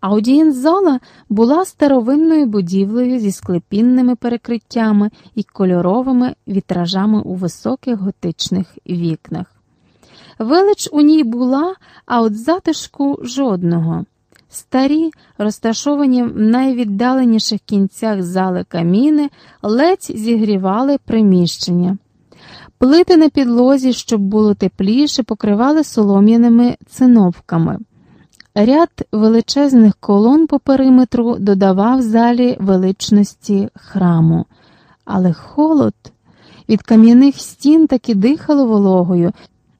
Аудієнзала була старовинною будівлею зі склепінними перекриттями і кольоровими вітражами у високих готичних вікнах. Велич у ній була, а от затишку жодного. Старі, розташовані в найвіддаленіших кінцях зали каміни, ледь зігрівали приміщення. Плити на підлозі, щоб було тепліше, покривали солом'яними циновками. Ряд величезних колон по периметру додавав залі величності храму, але холод від кам'яних стін таки дихало вологою,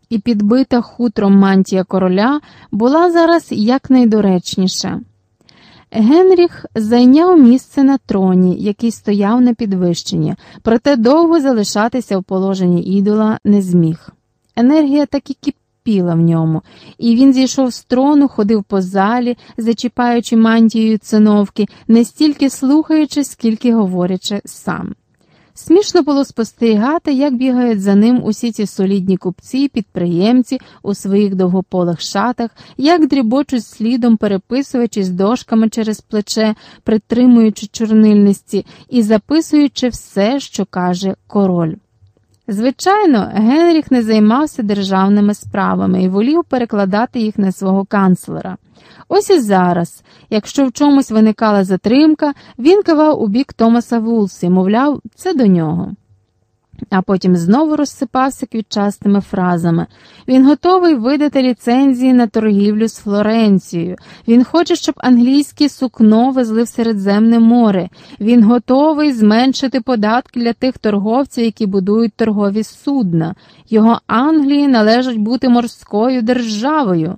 і підбита хутром мантія короля була зараз якнайдоречніша. Генріх зайняв місце на троні, який стояв на підвищенні, проте довго залишатися в положенні ідола не зміг. Енергія так і кипіла в ньому, і він зійшов з трону, ходив по залі, зачіпаючи мантією циновки, не стільки слухаючи, скільки говорячи сам. Смішно було спостерігати, як бігають за ним усі ці солідні купці, підприємці у своїх довгополих шатах, як дрібочуть слідом, переписуючись дошками через плече, притримуючи чорнильності і записуючи все, що каже король. Звичайно, Генріх не займався державними справами і волів перекладати їх на свого канцлера. Ось і зараз, якщо в чомусь виникала затримка, він кивав у бік Томаса Вулсі, мовляв, це до нього. А потім знову розсипався квітчастими фразами. Він готовий видати ліцензії на торгівлю з Флоренцією. Він хоче, щоб англійське сукно везли в Середземне море. Він готовий зменшити податки для тих торговців, які будують торгові судна. Його Англії належить бути морською державою.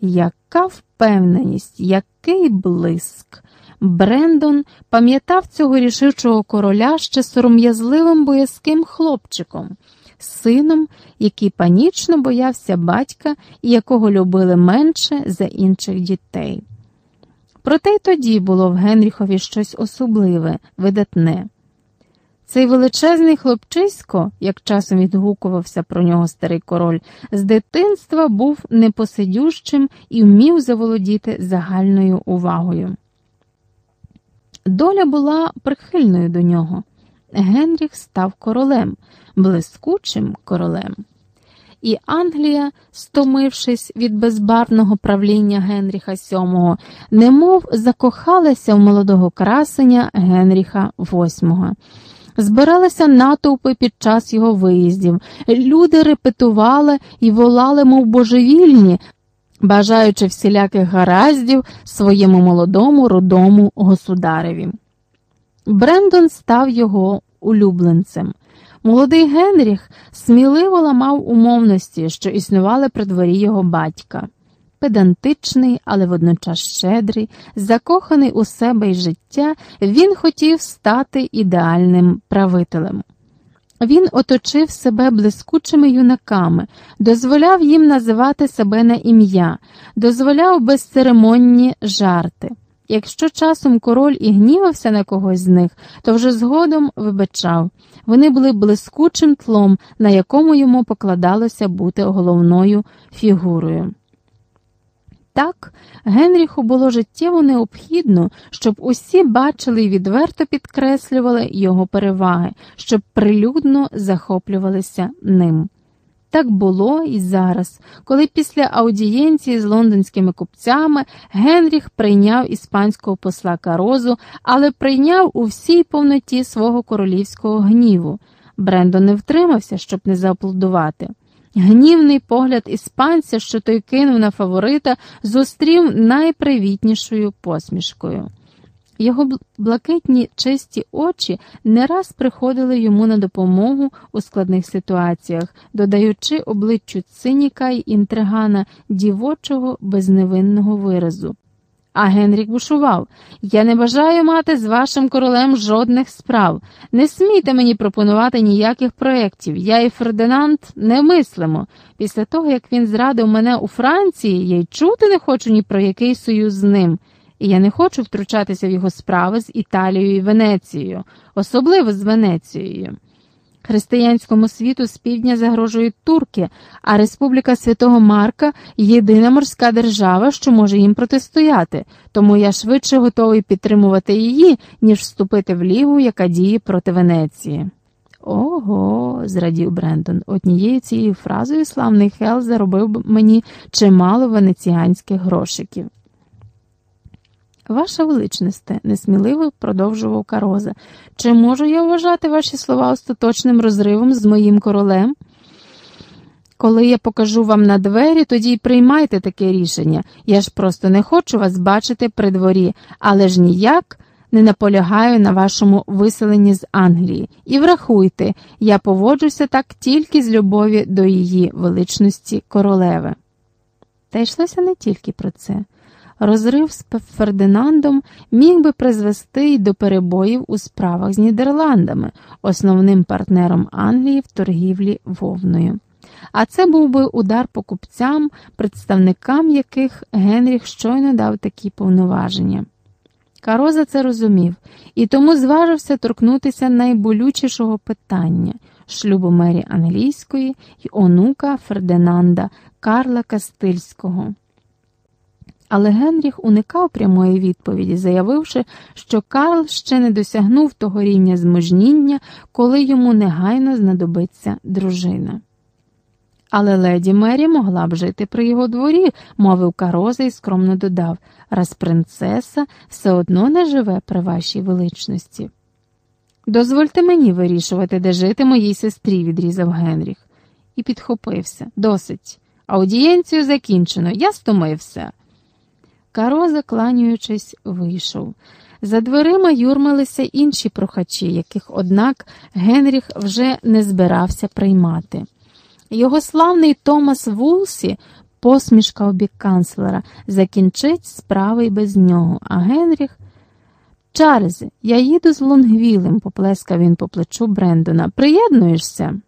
Яка впевненість, який блиск! Брендон пам'ятав цього рішучого короля ще сором'язливим боязким хлопчиком, сином, який панічно боявся батька і якого любили менше за інших дітей. Проте й тоді було в Генріхові щось особливе, видатне. Цей величезний хлопчисько, як часом відгукувався про нього старий король, з дитинства був непосидющим і вмів заволодіти загальною увагою. Доля була прихильною до нього. Генріх став королем, блискучим королем. І Англія, стомившись від безбарного правління Генріха VII, немов закохалася в молодого красення Генріха VIII. Збиралися натовпи під час його виїздів. Люди репетували і волали, мов божевільні, бажаючи всіляких гараздів своєму молодому рудому государеві. Брендон став його улюбленцем. Молодий Генріх сміливо ламав умовності, що існували при дворі його батька. Педантичний, але водночас щедрий, закоханий у себе й життя, він хотів стати ідеальним правителем. Він оточив себе блискучими юнаками, дозволяв їм називати себе на ім'я, дозволяв безцеремонні жарти. Якщо часом король і гнівався на когось з них, то вже згодом вибачав вони були блискучим тлом, на якому йому покладалося бути головною фігурою. Так, Генріху було життєво необхідно, щоб усі бачили і відверто підкреслювали його переваги, щоб прилюдно захоплювалися ним. Так було і зараз, коли після аудієнції з лондонськими купцями Генріх прийняв іспанського посла Карозу, але прийняв у всій повноті свого королівського гніву. Брендон не втримався, щоб не зааплодувати. Гнівний погляд іспанця, що той кинув на фаворита, зустрів найпривітнішою посмішкою. Його блакитні чисті очі не раз приходили йому на допомогу у складних ситуаціях, додаючи обличчю циніка й інтригана дівочого безневинного виразу. А Генрік бушував Я не бажаю мати з вашим королем жодних справ. Не смійте мені пропонувати ніяких проєктів. Я і Фердинанд не мислимо. Після того, як він зрадив мене у Франції, я й чути не хочу ні про який союз з ним. І я не хочу втручатися в його справи з Італією і Венецією, особливо з Венецією. Християнському світу з півдня загрожують турки, а Республіка Святого Марка єдина морська держава, що може їм протистояти, тому я швидше готовий підтримувати її, ніж вступити в лігу, яка діє проти Венеції. Ого, зрадів Брендон. Однією цією фразою славний Хел заробив мені чимало венеціанських грошиків. Ваша величносте, несміливо продовжував Кароза, чи можу я вважати ваші слова остаточним розривом з моїм королем? Коли я покажу вам на двері, тоді й приймайте таке рішення. Я ж просто не хочу вас бачити при дворі, але ж ніяк не наполягаю на вашому виселенні з Англії. І врахуйте, я поводжуся так тільки з любові до її величності королеви. Та йшлося не тільки про це. Розрив з Фердинандом міг би призвести й до перебоїв у справах з Нідерландами, основним партнером Англії в торгівлі вовною. А це був би удар по купцям, представникам яких Генріх щойно дав такі повноваження. Кароза це розумів і тому зважився торкнутися найболючішого питання шлюбу мері англійської й онука Фердинанда Карла Кастильського. Але Генріх уникав прямої відповіді, заявивши, що Карл ще не досягнув того рівня зможніння, коли йому негайно знадобиться дружина. Але леді Мері могла б жити при його дворі, мовив Кароза і скромно додав, раз принцеса все одно не живе при вашій величності. Дозвольте мені вирішувати, де жити моїй сестрі, відрізав Генріх, і підхопився. Досить. Аудієнцію закінчено, я стомився. Кароза, кланюючись, вийшов. За дверима юрмилися інші прохачі, яких, однак, Генріх вже не збирався приймати. Його славний Томас Вулсі, посмішка обік канцлера, закінчить справи й без нього, а Генріх. Чарльзе, я їду з Лонгвілем, поплескав він по плечу Брендона. Приєднуєшся?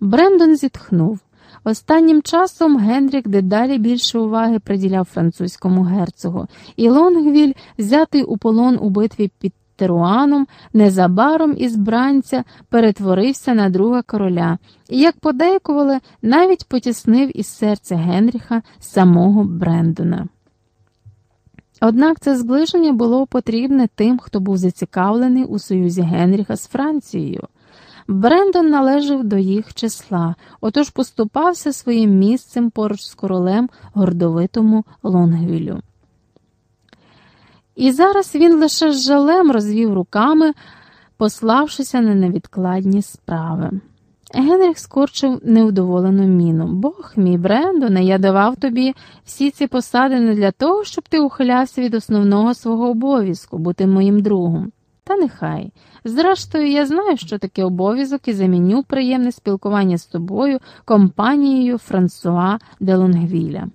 Брендон зітхнув. Останнім часом Генрік дедалі більше уваги приділяв французькому герцогу, і Лонгвіль, взятий у полон у битві під Теруаном, незабаром із бранця перетворився на друга короля, і, як подейкували, навіть потіснив із серця Генріха самого Брендона. Однак це зближення було потрібне тим, хто був зацікавлений у союзі Генріха з Францією. Брендон належав до їх числа, отож поступався своїм місцем поруч з королем гордовитому Лонгвілю. І зараз він лише з жалем розвів руками, пославшися на невідкладні справи. Генріх скорчив невдоволену міну. Бог мій Брендоне, я давав тобі всі ці посади не для того, щоб ти ухилявся від основного свого обов'язку бути моїм другом. Та нехай. Зрештою, я знаю, що таке обов'язок і заміню приємне спілкування з тобою, компанією Франсуа де Лонгвіля.